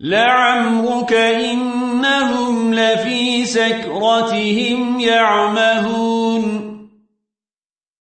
لعمرك إنهم لفي سكرتهم يعمهون.